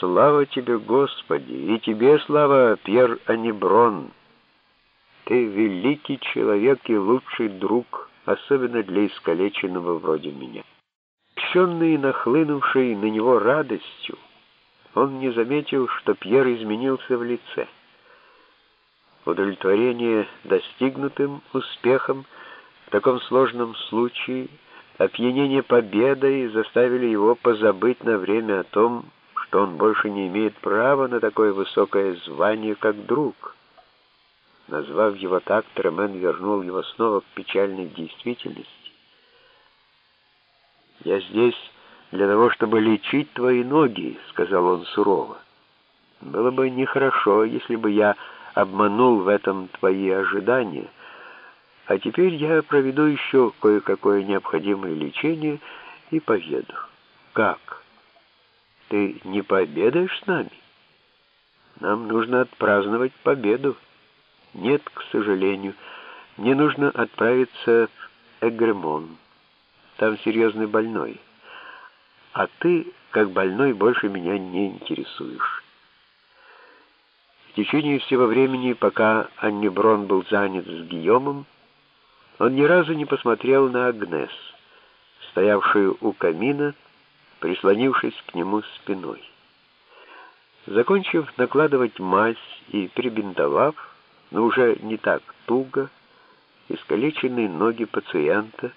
Слава тебе, Господи, и тебе слава, Пьер Аниброн. Ты великий человек и лучший друг, особенно для искалеченного вроде меня. Пщенный и нахлынувший на него радостью, он не заметил, что Пьер изменился в лице. Удовлетворение достигнутым успехом в таком сложном случае, опьянение победой заставили его позабыть на время о том, что он больше не имеет права на такое высокое звание, как друг. Назвав его так, Тремен вернул его снова к печальной действительности. «Я здесь для того, чтобы лечить твои ноги», — сказал он сурово. «Было бы нехорошо, если бы я обманул в этом твои ожидания, а теперь я проведу еще кое-какое необходимое лечение и поеду». «Как? Ты не пообедаешь с нами? Нам нужно отпраздновать победу». Нет, к сожалению. Мне нужно отправиться в Эгремон. Там серьезный больной. А ты, как больной, больше меня не интересуешь. В течение всего времени, пока Аннеброн был занят с Гийомом, он ни разу не посмотрел на Агнес, стоявшую у камина, прислонившись к нему спиной. Закончив накладывать мазь и прибинтовав, но уже не так туго, искалеченные ноги пациента.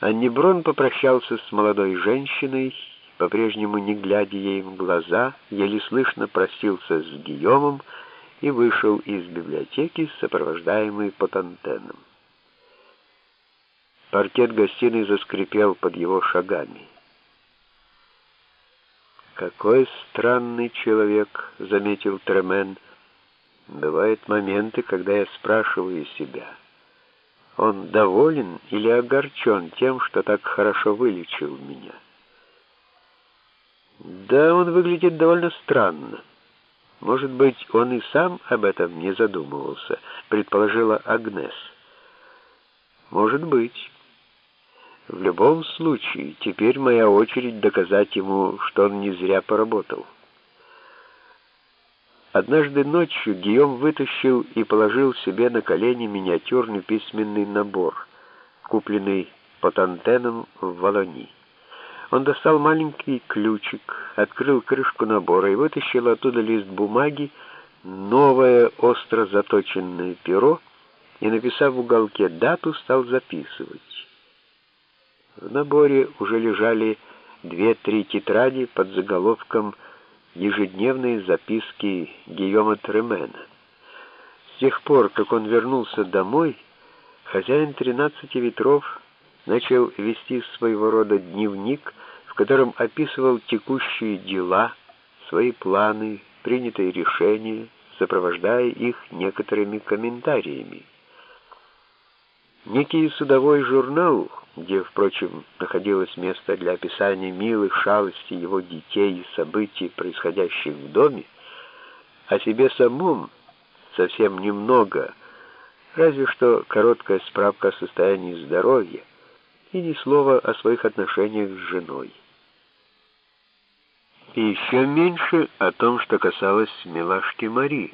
Аннеброн попрощался с молодой женщиной, по-прежнему не глядя ей в глаза, еле слышно простился с Гийомом и вышел из библиотеки, сопровождаемый Потантеном. Паркет гостиной заскрипел под его шагами. «Какой странный человек», — заметил Тремен, — Бывают моменты, когда я спрашиваю себя, он доволен или огорчен тем, что так хорошо вылечил меня? Да, он выглядит довольно странно. Может быть, он и сам об этом не задумывался, предположила Агнес. Может быть. В любом случае, теперь моя очередь доказать ему, что он не зря поработал. Однажды ночью Гийом вытащил и положил себе на колени миниатюрный письменный набор, купленный Потантеном в Волони. Он достал маленький ключик, открыл крышку набора и вытащил оттуда лист бумаги, новое остро заточенное перо и, написав в уголке дату, стал записывать. В наборе уже лежали две-три тетради под заголовком ежедневные записки Гийома Тремена. С тех пор, как он вернулся домой, хозяин «Тринадцати ветров» начал вести своего рода дневник, в котором описывал текущие дела, свои планы, принятые решения, сопровождая их некоторыми комментариями. Некий судовой журнал где, впрочем, находилось место для описания милых шалостей его детей и событий, происходящих в доме, о себе самом совсем немного, разве что короткая справка о состоянии здоровья и ни слова о своих отношениях с женой. И еще меньше о том, что касалось милашки Мари.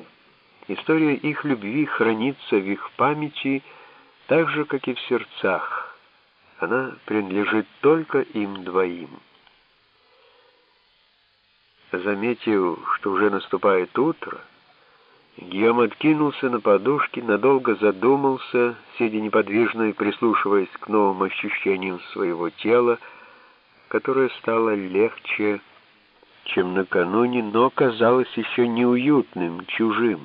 История их любви хранится в их памяти так же, как и в сердцах, она принадлежит только им двоим. Заметив, что уже наступает утро, Гийом откинулся на подушке, надолго задумался, сидя неподвижно и прислушиваясь к новым ощущениям своего тела, которое стало легче, чем накануне, но казалось еще неуютным, чужим.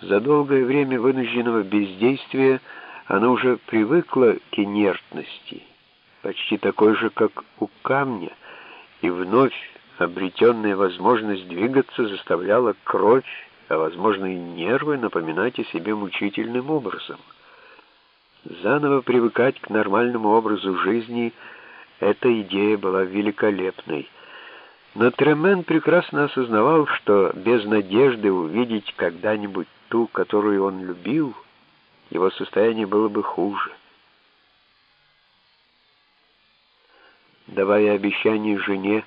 За долгое время вынужденного бездействия она уже привыкла к инертности, почти такой же, как у камня, и вновь обретенная возможность двигаться заставляла кровь, а, возможно, и нервы напоминать о себе мучительным образом. Заново привыкать к нормальному образу жизни — эта идея была великолепной. Но Тремен прекрасно осознавал, что без надежды увидеть когда-нибудь ту, которую он любил — его состояние было бы хуже. Давая обещание жене,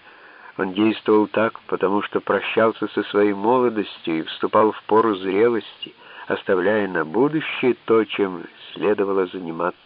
Он действовал так, потому что прощался со своей молодостью и вступал в пору зрелости, оставляя на будущее то, чем следовало заниматься.